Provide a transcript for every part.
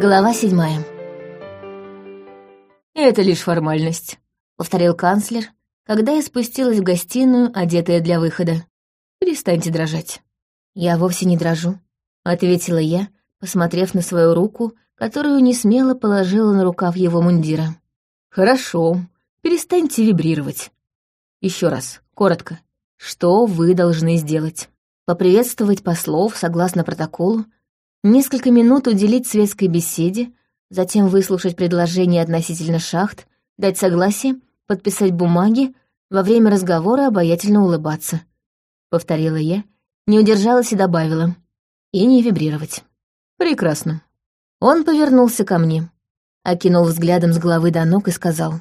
Глава седьмая. «Это лишь формальность», — повторил канцлер, когда я спустилась в гостиную, одетая для выхода. «Перестаньте дрожать». «Я вовсе не дрожу», — ответила я, посмотрев на свою руку, которую не смело положила на рукав его мундира. «Хорошо, перестаньте вибрировать. Еще раз, коротко, что вы должны сделать?» Поприветствовать послов согласно протоколу, несколько минут уделить светской беседе, затем выслушать предложения относительно шахт, дать согласие, подписать бумаги, во время разговора обаятельно улыбаться. Повторила я, не удержалась и добавила. И не вибрировать. Прекрасно. Он повернулся ко мне, окинул взглядом с головы до ног и сказал.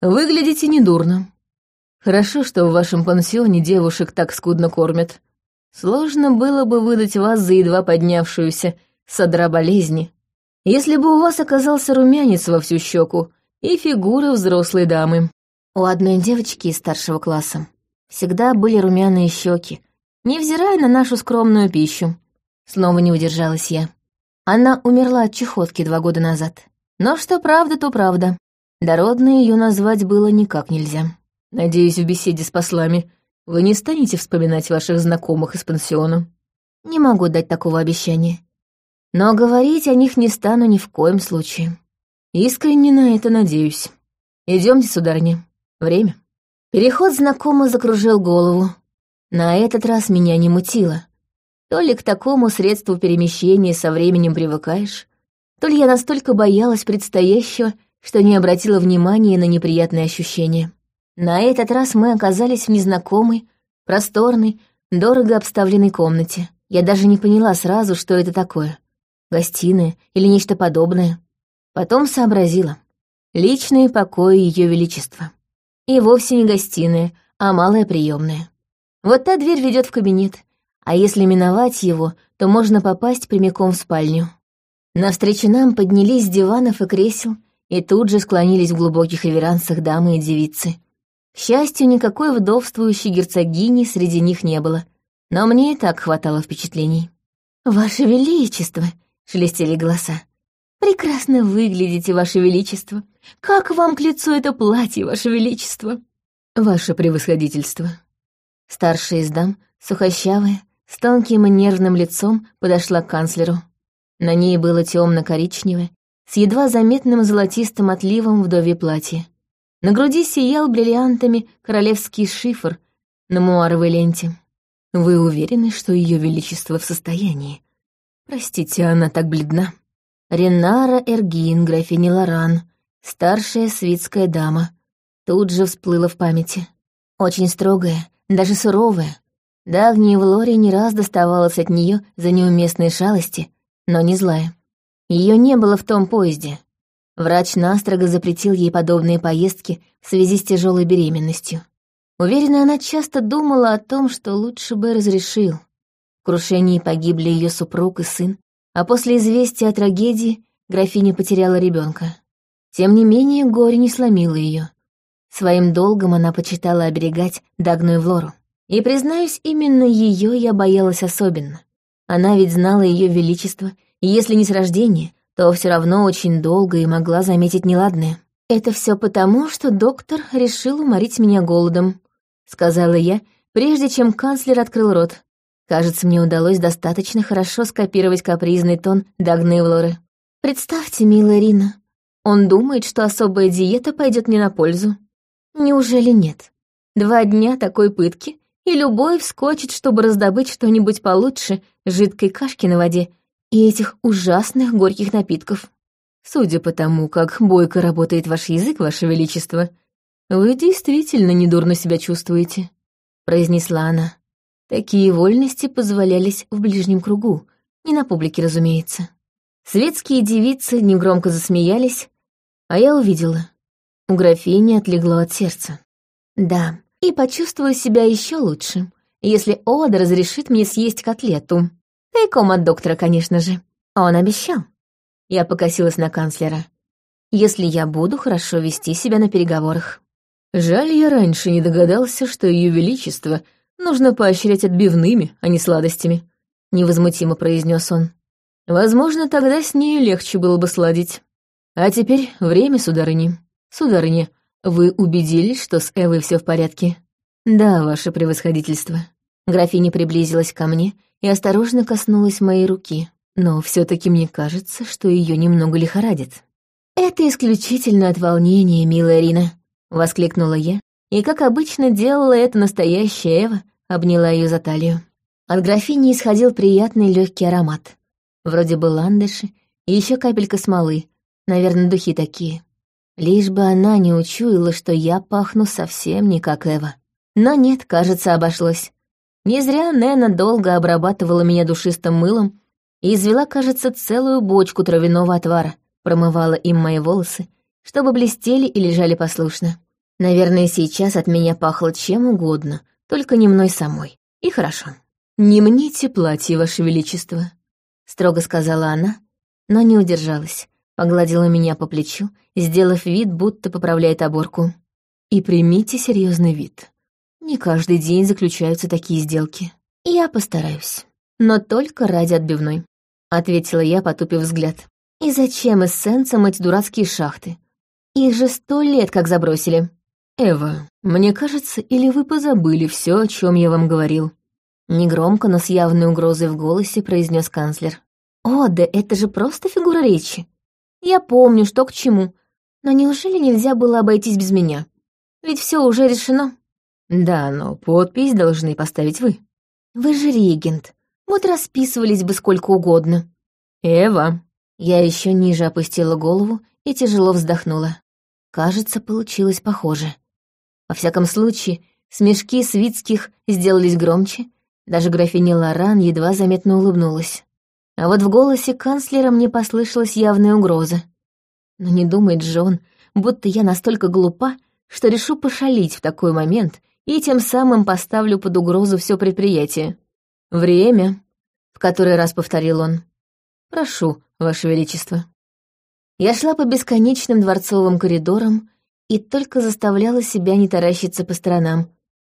«Выглядите недурно. Хорошо, что в вашем пансионе девушек так скудно кормят. Сложно было бы выдать вас за едва поднявшуюся содра болезни, если бы у вас оказался румянец во всю щеку и фигура взрослой дамы. У одной девочки из старшего класса всегда были румяные щеки, невзирая на нашу скромную пищу. Снова не удержалась я. Она умерла от чехотки два года назад. Но что правда, то правда. Дородной ее назвать было никак нельзя. Надеюсь, в беседе с послами вы не станете вспоминать ваших знакомых из пансиона? Не могу дать такого обещания. Но говорить о них не стану ни в коем случае. Искренне на это надеюсь. Идемте, сударыня. Время. Переход знакомо закружил голову. На этот раз меня не мутило. То ли к такому средству перемещения со временем привыкаешь, то ли я настолько боялась предстоящего, что не обратила внимания на неприятные ощущения. На этот раз мы оказались в незнакомой, просторной, дорого обставленной комнате. Я даже не поняла сразу, что это такое. Гостиная или нечто подобное. Потом сообразила. Личные покои Ее Величества. И вовсе не гостиная, а малая приемная. Вот та дверь ведет в кабинет, а если миновать его, то можно попасть прямиком в спальню. Навстречу нам поднялись с диванов и кресел и тут же склонились в глубоких реверансах дамы и девицы, к счастью, никакой вдовствующей герцогини среди них не было, но мне и так хватало впечатлений. «Ваше Величество!» — шелестели голоса. «Прекрасно выглядите, Ваше Величество! Как вам к лицу это платье, Ваше Величество!» «Ваше превосходительство!» Старшая из дам, сухощавая, с тонким и нервным лицом, подошла к канцлеру. На ней было темно-коричневое, с едва заметным золотистым отливом вдове платье. На груди сиял бриллиантами королевский шифр на муаровой ленте. Вы уверены, что ее величество в состоянии? Простите, она так бледна. Ренара Эргин, графиня Лоран, старшая свитская дама, тут же всплыла в памяти. Очень строгая, даже суровая. Дагния в Лоре не раз доставалась от нее за неуместные шалости, но не злая. Ее не было в том поезде. Врач настрого запретил ей подобные поездки в связи с тяжелой беременностью. Уверена, она часто думала о том, что лучше бы разрешил. В крушении погибли ее супруг и сын, а после известия о трагедии графиня потеряла ребенка. Тем не менее, горе не сломило ее. Своим долгом она почитала оберегать Дагную Влору. И, признаюсь, именно ее я боялась особенно. Она ведь знала ее величество, если не с рождения, то все равно очень долго и могла заметить неладное. «Это все потому, что доктор решил уморить меня голодом», — сказала я, прежде чем канцлер открыл рот. Кажется, мне удалось достаточно хорошо скопировать капризный тон Дагны Эвлоры. «Представьте, милая Рина, он думает, что особая диета пойдет мне на пользу. Неужели нет? Два дня такой пытки, и любой вскочит, чтобы раздобыть что-нибудь получше жидкой кашки на воде и этих ужасных горьких напитков. Судя по тому, как бойко работает ваш язык, ваше величество, вы действительно недурно себя чувствуете, произнесла она. Такие вольности позволялись в ближнем кругу, не на публике, разумеется. Светские девицы негромко засмеялись, а я увидела. У графини отлегло от сердца. Да, и почувствую себя еще лучше, если Ода разрешит мне съесть котлету. Тайком от доктора, конечно же. Он обещал. Я покосилась на канцлера. Если я буду хорошо вести себя на переговорах. Жаль, я раньше не догадался, что Ее Величество нужно поощрять отбивными, а не сладостями, невозмутимо произнес он. Возможно, тогда с ней легче было бы сладить. А теперь время, сударыни. Сударыни, вы убедились, что с Эвой все в порядке? Да, ваше превосходительство. Графиня приблизилась ко мне и осторожно коснулась моей руки. Но все таки мне кажется, что ее немного лихорадит. «Это исключительно от волнения, милая Рина», — воскликнула я, и, как обычно делала это настоящая Эва, обняла ее за талию. От графини исходил приятный легкий аромат. Вроде бы ландыши и еще капелька смолы, наверное, духи такие. Лишь бы она не учуяла, что я пахну совсем не как Эва. Но нет, кажется, обошлось. Не зря Нэна долго обрабатывала меня душистым мылом и извела, кажется, целую бочку травяного отвара, промывала им мои волосы, чтобы блестели и лежали послушно. Наверное, сейчас от меня пахло чем угодно, только не мной самой. И хорошо. «Не мните платье, Ваше Величество», — строго сказала она, но не удержалась, погладила меня по плечу, сделав вид, будто поправляет оборку. «И примите серьезный вид. Не каждый день заключаются такие сделки. Я постараюсь, но только ради отбивной», — ответила я, потупив взгляд. «И зачем эссенцам эти дурацкие шахты? Их же сто лет как забросили». «Эва, мне кажется, или вы позабыли все, о чем я вам говорил?» Негромко, но с явной угрозой в голосе произнес канцлер. «О, да это же просто фигура речи. Я помню, что к чему. Но неужели нельзя было обойтись без меня? Ведь все уже решено». «Да, но подпись должны поставить вы». «Вы же регент. Вот расписывались бы сколько угодно». «Эва». Я еще ниже опустила голову и тяжело вздохнула. Кажется, получилось похоже. Во всяком случае, смешки свитских сделались громче, даже графиня Лоран едва заметно улыбнулась. А вот в голосе канцлера мне послышалась явная угроза. Но не думает же он, будто я настолько глупа, что решу пошалить в такой момент и тем самым поставлю под угрозу все предприятие. «Время», — в который раз повторил он. «Прошу, Ваше Величество». Я шла по бесконечным дворцовым коридорам и только заставляла себя не таращиться по сторонам,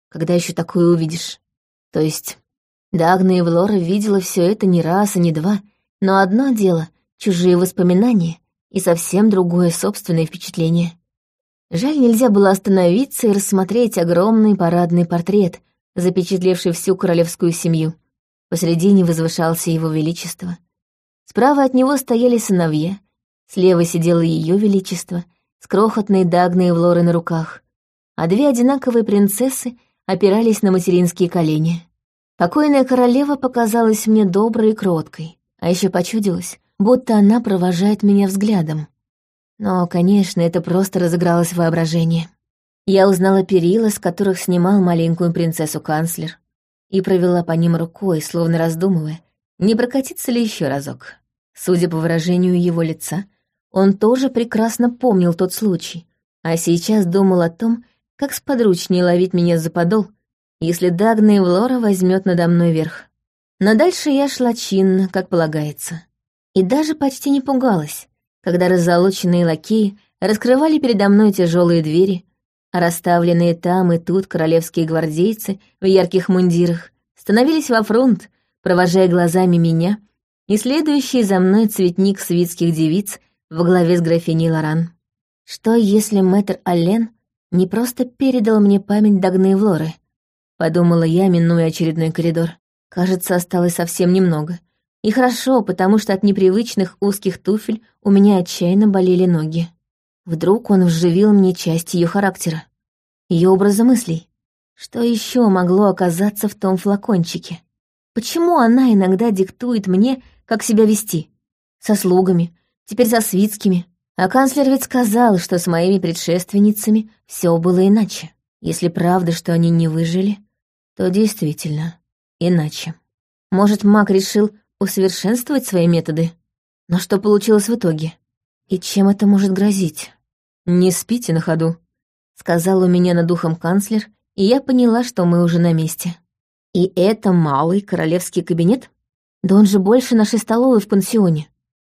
когда еще такое увидишь. То есть, Дагна и Влора видела все это не раз и не два, но одно дело — чужие воспоминания и совсем другое собственное впечатление. Жаль, нельзя было остановиться и рассмотреть огромный парадный портрет, запечатлевший всю королевскую семью. Посредине возвышался его величество. Справа от него стояли сыновья, слева сидело ее величество — с крохотной Дагной Влоры на руках, а две одинаковые принцессы опирались на материнские колени. Покойная королева показалась мне доброй и кроткой, а еще почудилась, будто она провожает меня взглядом. Но, конечно, это просто разыгралось воображение. Я узнала перила, с которых снимал маленькую принцессу канцлер, и провела по ним рукой, словно раздумывая, не прокатиться ли еще разок. Судя по выражению его лица, он тоже прекрасно помнил тот случай, а сейчас думал о том, как сподручнее ловить меня за подол, если Дагна и Влора возьмет надо мной верх. Но дальше я шла чинно, как полагается. И даже почти не пугалась, когда раззолоченные лакеи раскрывали передо мной тяжелые двери, а расставленные там и тут королевские гвардейцы в ярких мундирах становились во фронт, провожая глазами меня и следующий за мной цветник свитских девиц во главе с графиней Лоран. Что, если мэтр Аллен не просто передал мне память Дагны Влоры? Подумала я, минуя очередной коридор. Кажется, осталось совсем немного. И хорошо, потому что от непривычных узких туфель у меня отчаянно болели ноги. Вдруг он вживил мне часть ее характера, ее образа мыслей. Что еще могло оказаться в том флакончике? Почему она иногда диктует мне, как себя вести? Со слугами, теперь со свитскими. А канцлер ведь сказал, что с моими предшественницами все было иначе. Если правда, что они не выжили, то действительно иначе. Может, маг решил усовершенствовать свои методы? Но что получилось в итоге? И чем это может грозить? «Не спите на ходу», — сказал у меня над духом канцлер, и я поняла, что мы уже на месте. И это малый королевский кабинет? Да он же больше нашей столовой в пансионе.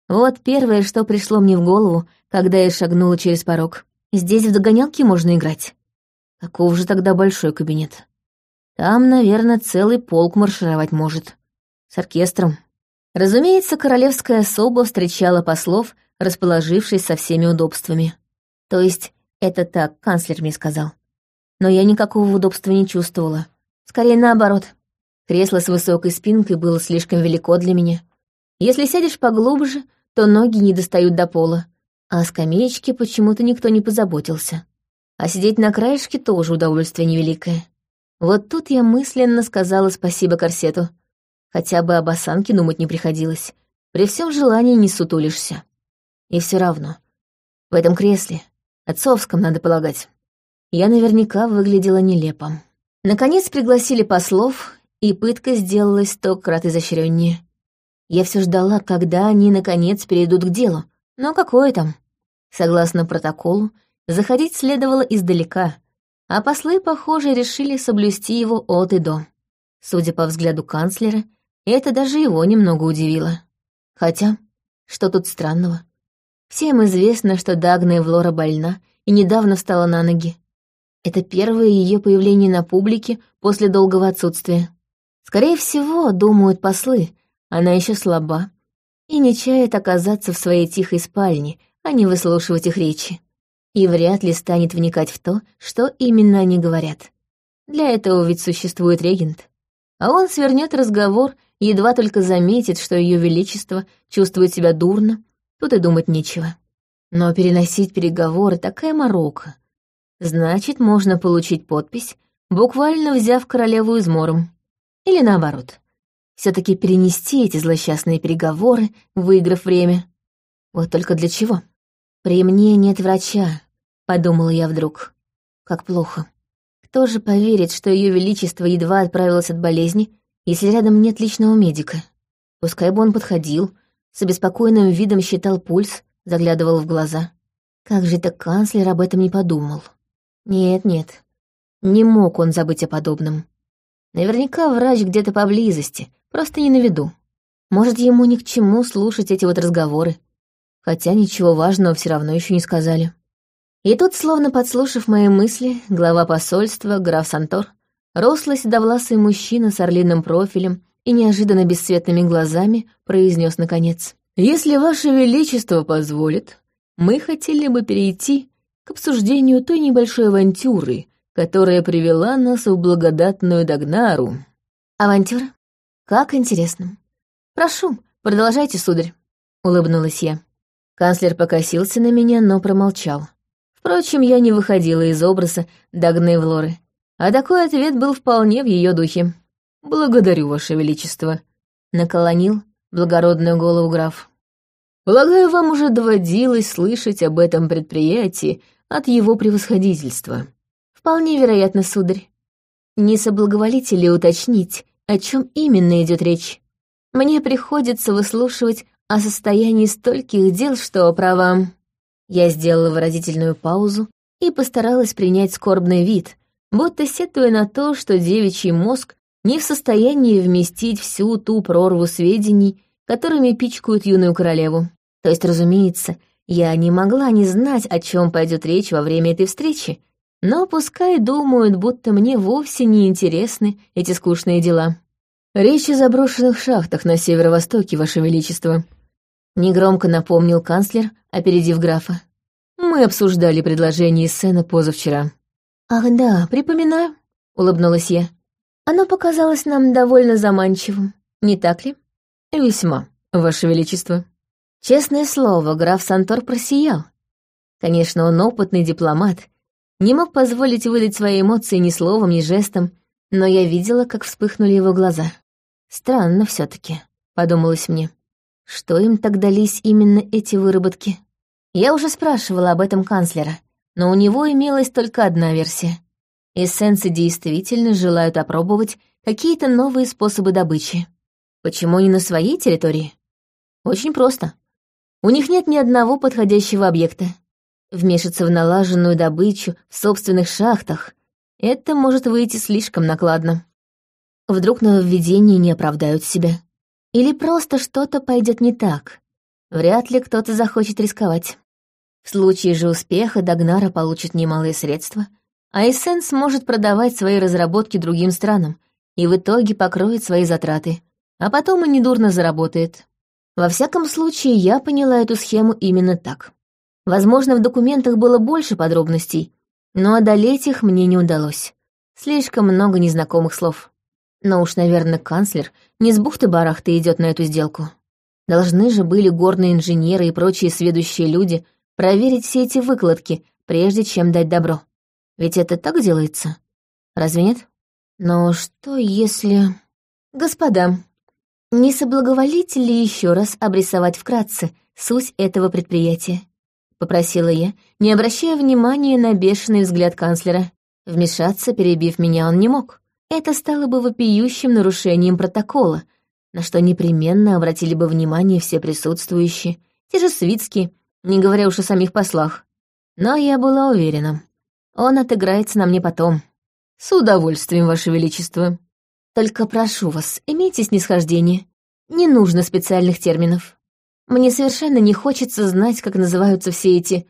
Вот первое, что пришло мне в голову, когда я шагнула через порог. Здесь в догонялки можно играть. Каков же тогда большой кабинет? Там, наверное, целый полк маршировать может. С оркестром. Разумеется, королевская особа встречала послов, расположившись со всеми удобствами. То есть, это так канцлер мне сказал. Но я никакого удобства не чувствовала. Скорее наоборот. Кресло с высокой спинкой было слишком велико для меня. Если сядешь поглубже, то ноги не достают до пола, а о скамеечке почему-то никто не позаботился. А сидеть на краешке тоже удовольствие невеликое. Вот тут я мысленно сказала спасибо корсету. Хотя бы об осанке думать не приходилось. При всем желании не сутулишься. И все равно. В этом кресле, отцовском, надо полагать, я наверняка выглядела нелепо. Наконец пригласили послов, и пытка сделалась сто крат изощреннее. Я все ждала, когда они, наконец, перейдут к делу. Но какое там? Согласно протоколу, заходить следовало издалека, а послы, похоже, решили соблюсти его от и до. Судя по взгляду канцлера, это даже его немного удивило. Хотя, что тут странного? Всем известно, что Дагна Эвлора больна и недавно встала на ноги. Это первое ее появление на публике после долгого отсутствия. Скорее всего, думают послы, она еще слаба и не чает оказаться в своей тихой спальне, а не выслушивать их речи. И вряд ли станет вникать в то, что именно они говорят. Для этого ведь существует регент. А он свернет разговор, едва только заметит, что ее величество чувствует себя дурно, тут и думать нечего. Но переносить переговоры — такая морока. Значит, можно получить подпись, буквально взяв королеву измором. Или наоборот, все таки перенести эти злосчастные переговоры, выиграв время. Вот только для чего? При мне нет врача, подумала я вдруг. Как плохо. Кто же поверит, что Ее Величество едва отправилось от болезни, если рядом нет личного медика? Пускай бы он подходил, с обеспокоенным видом считал пульс, заглядывал в глаза. Как же это канцлер об этом не подумал? Нет-нет, не мог он забыть о подобном. Наверняка врач где-то поблизости, Просто не на виду. Может, ему ни к чему слушать эти вот разговоры. Хотя ничего важного все равно еще не сказали. И тут, словно подслушав мои мысли, глава посольства, граф Сантор, рослый седовласый мужчина с орлиным профилем и неожиданно бесцветными глазами произнес наконец. «Если Ваше Величество позволит, мы хотели бы перейти к обсуждению той небольшой авантюры, которая привела нас в благодатную Дагнару». «Авантюра?» «Как интересно. Прошу, продолжайте, сударь», — улыбнулась я. Канцлер покосился на меня, но промолчал. Впрочем, я не выходила из образа Дагны Влоры, а такой ответ был вполне в ее духе. «Благодарю, Ваше Величество», — наклонил благородную голову граф. «Полагаю, вам уже доводилось слышать об этом предприятии от его превосходительства». «Вполне вероятно, сударь. Не соблаговолите ли уточнить, о чем именно идет речь. Мне приходится выслушивать о состоянии стольких дел, что, право... Я сделала выразительную паузу и постаралась принять скорбный вид, будто сетуя на то, что девичий мозг не в состоянии вместить всю ту прорву сведений, которыми пичкают юную королеву. То есть, разумеется, я не могла не знать, о чем пойдет речь во время этой встречи, но пускай думают, будто мне вовсе не интересны эти скучные дела. Речь о заброшенных шахтах на северо-востоке, Ваше Величество. Негромко напомнил канцлер, опередив графа. Мы обсуждали предложение Сена позавчера. «Ах да, припоминаю», — улыбнулась я. «Оно показалось нам довольно заманчивым, не так ли?» «Весьма, Ваше Величество». Честное слово, граф Сантор просиял. Конечно, он опытный дипломат, не мог позволить выдать свои эмоции ни словом, ни жестом, но я видела, как вспыхнули его глаза. Странно все таки подумалось мне. Что им так дались именно эти выработки? Я уже спрашивала об этом канцлера, но у него имелась только одна версия. Эссенсы действительно желают опробовать какие-то новые способы добычи. Почему не на своей территории? Очень просто. У них нет ни одного подходящего объекта. Вмешаться в налаженную добычу в собственных шахтах — это может выйти слишком накладно. Вдруг нововведения не оправдают себя. Или просто что-то пойдет не так. Вряд ли кто-то захочет рисковать. В случае же успеха Дагнара получит немалые средства, а Эссен сможет продавать свои разработки другим странам и в итоге покроет свои затраты. а потом и недурно заработает. Во всяком случае, я поняла эту схему именно так. Возможно, в документах было больше подробностей, но одолеть их мне не удалось. Слишком много незнакомых слов. Но уж, наверное, канцлер не с бухты-барахты идет на эту сделку. Должны же были горные инженеры и прочие сведущие люди проверить все эти выкладки, прежде чем дать добро. Ведь это так делается? Разве нет? Но что если... Господа, не соблаговолите ли еще раз обрисовать вкратце суть этого предприятия? Попросила я, не обращая внимания на бешеный взгляд канцлера. Вмешаться, перебив меня, он не мог. Это стало бы вопиющим нарушением протокола, на что непременно обратили бы внимание все присутствующие, те же свитские, не говоря уж о самих послах. Но я была уверена, он отыграется на мне потом. С удовольствием, Ваше Величество. Только прошу вас, имейте снисхождение. Не нужно специальных терминов. Мне совершенно не хочется знать, как называются все эти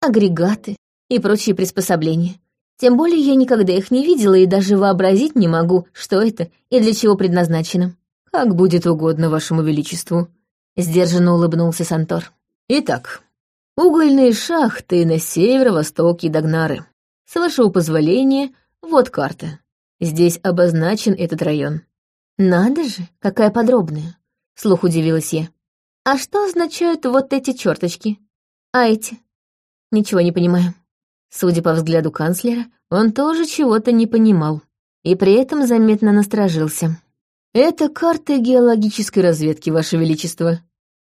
агрегаты и прочие приспособления. Тем более я никогда их не видела и даже вообразить не могу, что это и для чего предназначено. Как будет угодно вашему величеству, сдержанно улыбнулся Сантор. Итак, угольные шахты на северо-востоке Дагнары. С вашего позволения, вот карта. Здесь обозначен этот район. Надо же, какая подробная. Слух удивилась я. А что означают вот эти черточки? А эти? Ничего не понимаю. Судя по взгляду канцлера, он тоже чего-то не понимал. И при этом заметно насторожился. «Это карты геологической разведки, Ваше Величество.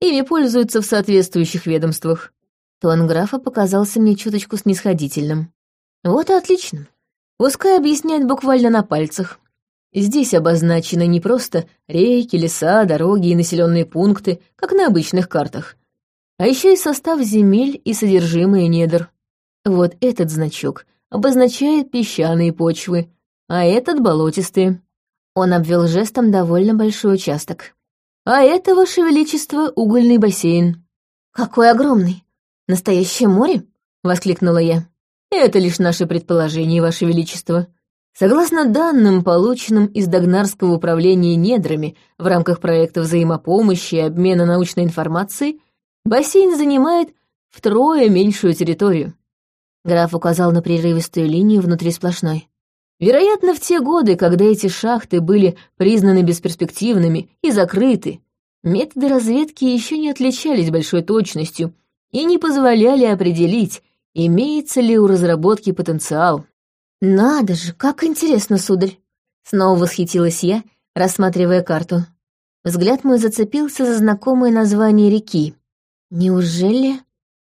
Ими пользуются в соответствующих ведомствах». Тон графа показался мне чуточку снисходительным. «Вот и отлично. Пускай объясняет буквально на пальцах. Здесь обозначены не просто реки, леса, дороги и населенные пункты, как на обычных картах, а еще и состав земель и содержимое недр. Вот этот значок обозначает песчаные почвы, а этот — болотистые. Он обвел жестом довольно большой участок. А это, Ваше Величество, угольный бассейн. «Какой огромный! Настоящее море?» — воскликнула я. Это лишь наше предположение, Ваше Величество. Согласно данным, полученным из Дагнарского управления недрами в рамках проекта взаимопомощи и обмена научной информацией, бассейн занимает втрое меньшую территорию. Граф указал на прерывистую линию внутри сплошной. Вероятно, в те годы, когда эти шахты были признаны бесперспективными и закрыты, методы разведки еще не отличались большой точностью и не позволяли определить, Имеется ли у разработки потенциал? Надо же, как интересно, сударь! Снова восхитилась я, рассматривая карту. Взгляд мой зацепился за знакомое название реки. Неужели...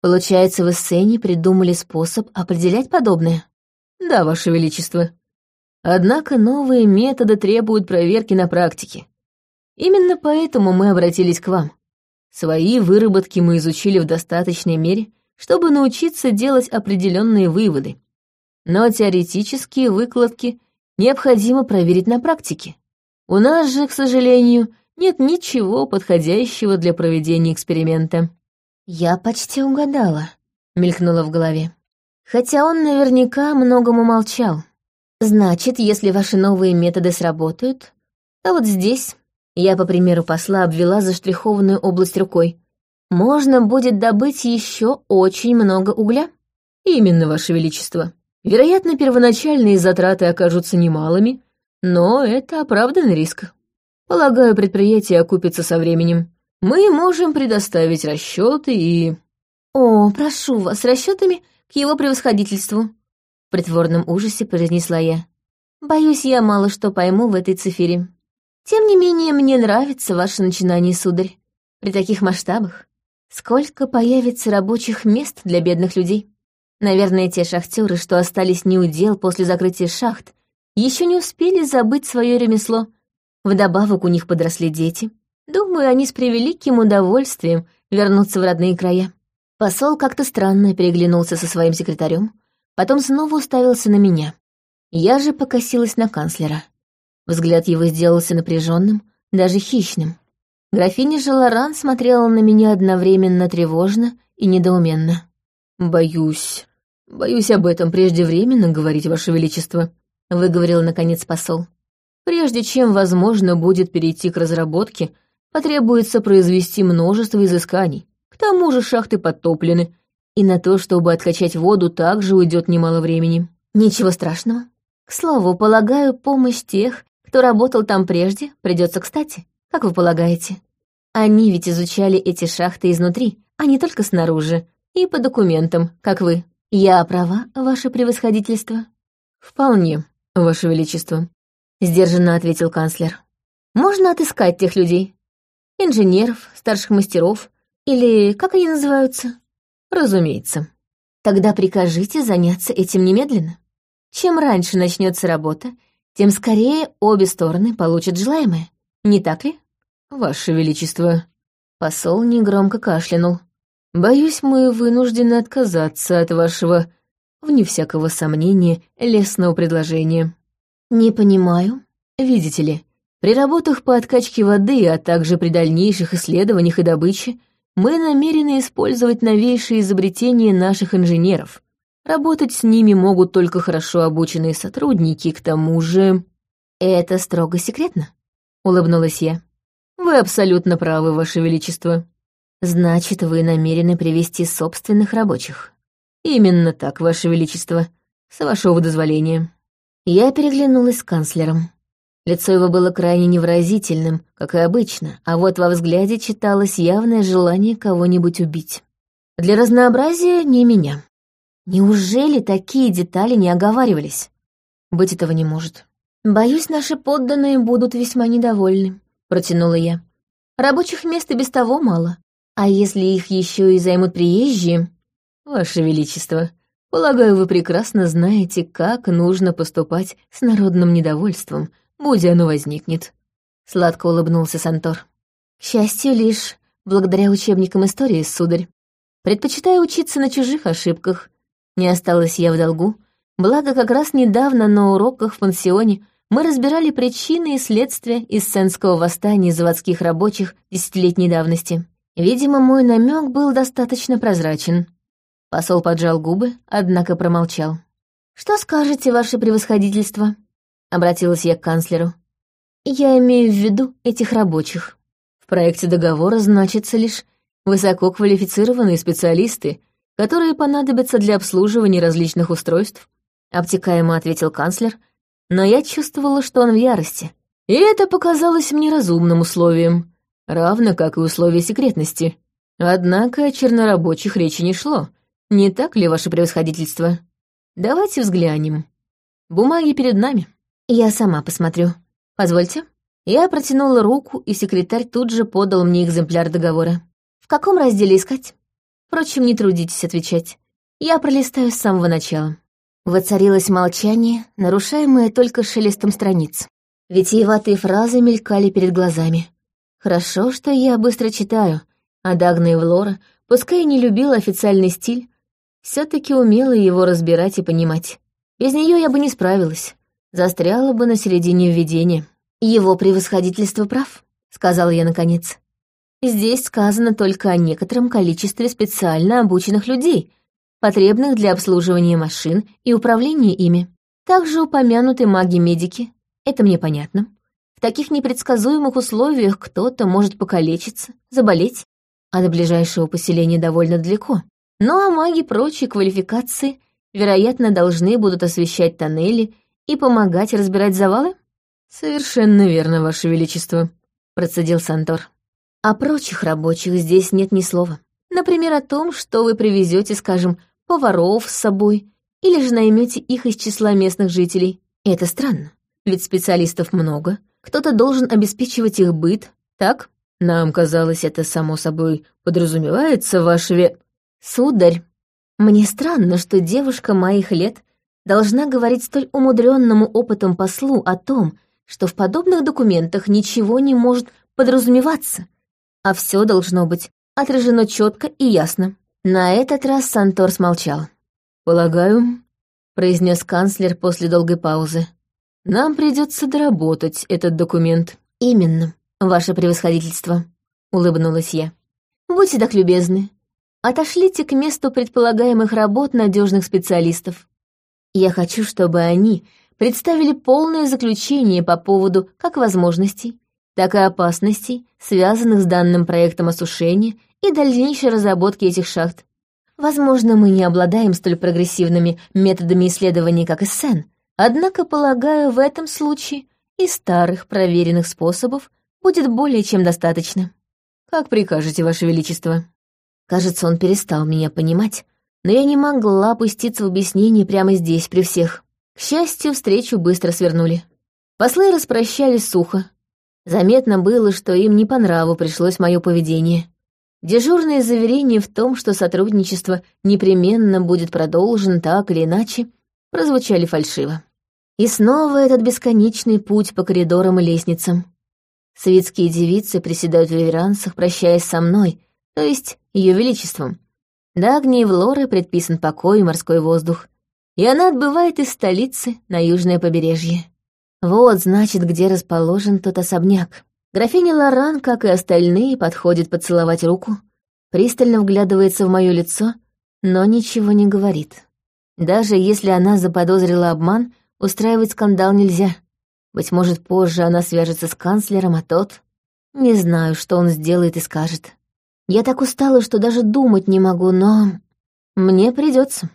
Получается, в сцене придумали способ определять подобное? Да, Ваше Величество. Однако новые методы требуют проверки на практике. Именно поэтому мы обратились к вам. Свои выработки мы изучили в достаточной мере — чтобы научиться делать определенные выводы. Но теоретические выкладки необходимо проверить на практике. У нас же, к сожалению, нет ничего подходящего для проведения эксперимента. «Я почти угадала», — мелькнула в голове. Хотя он наверняка многому молчал. «Значит, если ваши новые методы сработают, а вот здесь...» Я, по примеру посла, обвела заштрихованную область рукой. Можно будет добыть еще очень много угля? Именно, Ваше Величество. Вероятно, первоначальные затраты окажутся немалыми, но это оправданный риск. Полагаю, предприятие окупится со временем. Мы можем предоставить расчеты и... О, прошу вас, расчетами к его превосходительству. В притворном ужасе произнесла я. Боюсь, я мало что пойму в этой цифере. Тем не менее, мне нравится ваше начинание, сударь. При таких масштабах Сколько появится рабочих мест для бедных людей? Наверное, те шахтеры, что остались неудел после закрытия шахт, еще не успели забыть свое ремесло. Вдобавок у них подросли дети. Думаю, они с превеликим удовольствием вернутся в родные края. Посол как-то странно переглянулся со своим секретарем, потом снова уставился на меня. Я же покосилась на канцлера. Взгляд его сделался напряженным, даже хищным. Графиня Желаран смотрела на меня одновременно тревожно и недоуменно. «Боюсь, боюсь об этом преждевременно говорить, Ваше Величество», — выговорил наконец посол. Прежде чем возможно будет перейти к разработке, потребуется произвести множество изысканий. К тому же шахты подтоплены, и на то, чтобы откачать воду, также уйдет немало времени. Ничего страшного. К слову, полагаю, помощь тех, кто работал там прежде, придется кстати. Как вы полагаете? Они ведь изучали эти шахты изнутри, а не только снаружи, и по документам, как вы. Я права, ваше превосходительство? Вполне, ваше величество, сдержанно ответил канцлер. Можно отыскать тех людей? Инженеров, старших мастеров, или как они называются? Разумеется. Тогда прикажите заняться этим немедленно. Чем раньше начнется работа, тем скорее обе стороны получат желаемое. Не так ли? Ваше Величество. Посол негромко кашлянул. Боюсь, мы вынуждены отказаться от вашего, вне всякого сомнения, лесного предложения. Не понимаю. Видите ли, при работах по откачке воды, а также при дальнейших исследованиях и добыче, мы намерены использовать новейшие изобретения наших инженеров. Работать с ними могут только хорошо обученные сотрудники, к тому же... Это строго секретно, улыбнулась я. Вы абсолютно правы, Ваше Величество. Значит, вы намерены привести собственных рабочих. Именно так, Ваше Величество, с вашего дозволения. Я переглянулась с канцлером. Лицо его было крайне невыразительным, как и обычно, а вот во взгляде читалось явное желание кого-нибудь убить. Для разнообразия не меня. Неужели такие детали не оговаривались? Быть этого не может. Боюсь, наши подданные будут весьма недовольны, протянула я. Рабочих мест и без того мало. А если их еще и займут приезжие? Ваше Величество, полагаю, вы прекрасно знаете, как нужно поступать с народным недовольством, будь оно возникнет. Сладко улыбнулся Сантор. К счастью, лишь благодаря учебникам истории, сударь. Предпочитаю учиться на чужих ошибках. Не осталась я в долгу, благо как раз недавно на уроках в пансионе мы разбирали причины и следствия Иссенского восстания заводских рабочих десятилетней давности. Видимо, мой намек был достаточно прозрачен. Посол поджал губы, однако промолчал. «Что скажете, ваше превосходительство?» обратилась я к канцлеру. Я имею в виду этих рабочих. В проекте договора значится лишь высококвалифицированные специалисты, которые понадобятся для обслуживания различных устройств, обтекаемо ответил канцлер, но я чувствовала, что он в ярости. И это показалось мне разумным условием, равно как и условие секретности. Однако о чернорабочих речи не шло. Не так ли, ваше превосходительство? Давайте взглянем. Бумаги перед нами. «Я сама посмотрю. Позвольте». Я протянула руку, и секретарь тут же подал мне экземпляр договора. «В каком разделе искать?» Впрочем, не трудитесь отвечать. Я пролистаю с самого начала. Воцарилось молчание, нарушаемое только шелестом страниц. Витиеватые фразы мелькали перед глазами. Хорошо, что я быстро читаю, а Дагна Эвлора, пускай и не любила официальный стиль, все таки умела его разбирать и понимать. Без нее я бы не справилась застряла бы на середине введения. Его превосходительство прав, сказал я наконец. Здесь сказано только о некотором количестве специально обученных людей, потребных для обслуживания машин и управления ими. Также упомянуты маги-медики. Это мне понятно. В таких непредсказуемых условиях кто-то может покалечиться, заболеть, а до ближайшего поселения довольно далеко. Ну а маги прочей квалификации, вероятно, должны будут освещать тоннели и помогать разбирать завалы? Совершенно верно, Ваше Величество, процедил Сантор. О прочих рабочих здесь нет ни слова. Например, о том, что вы привезете, скажем, поваров с собой, или же наймете их из числа местных жителей. Это странно, ведь специалистов много, кто-то должен обеспечивать их быт, так? Нам казалось, это само собой подразумевается, ваше ве... Сударь, мне странно, что девушка моих лет должна говорить столь умудренному опытом послу о том, что в подобных документах ничего не может подразумеваться, а все должно быть отражено четко и ясно. На этот раз Сантор смолчал. «Полагаю», — произнес канцлер после долгой паузы, «нам придется доработать этот документ». «Именно, ваше превосходительство», — улыбнулась я. «Будьте так любезны. Отошлите к месту предполагаемых работ надежных специалистов. Я хочу, чтобы они представили полное заключение по поводу как возможностей, так и опасностей, связанных с данным проектом осушения и дальнейшей разработки этих шахт. Возможно, мы не обладаем столь прогрессивными методами исследований, как Эссен, однако, полагаю, в этом случае и старых проверенных способов будет более чем достаточно. Как прикажете, Ваше Величество? Кажется, он перестал меня понимать, но я не могла опуститься в объяснение прямо здесь, при всех. К счастью, встречу быстро свернули. Послы распрощались сухо. Заметно было, что им не по нраву пришлось мое поведение. Дежурные заверения в том, что сотрудничество непременно будет продолжено так или иначе, прозвучали фальшиво. И снова этот бесконечный путь по коридорам и лестницам. Светские девицы приседают в реверансах, прощаясь со мной, то есть ее величеством. Дагни в Лоры предписан покой и морской воздух, и она отбывает из столицы на южное побережье. Вот, значит, где расположен тот особняк. Графиня Лоран, как и остальные, подходит поцеловать руку, пристально вглядывается в мое лицо, но ничего не говорит. Даже если она заподозрила обман, устраивать скандал нельзя. Быть может, позже она свяжется с канцлером, а тот... Не знаю, что он сделает и скажет. Я так устала, что даже думать не могу, но... Мне придется.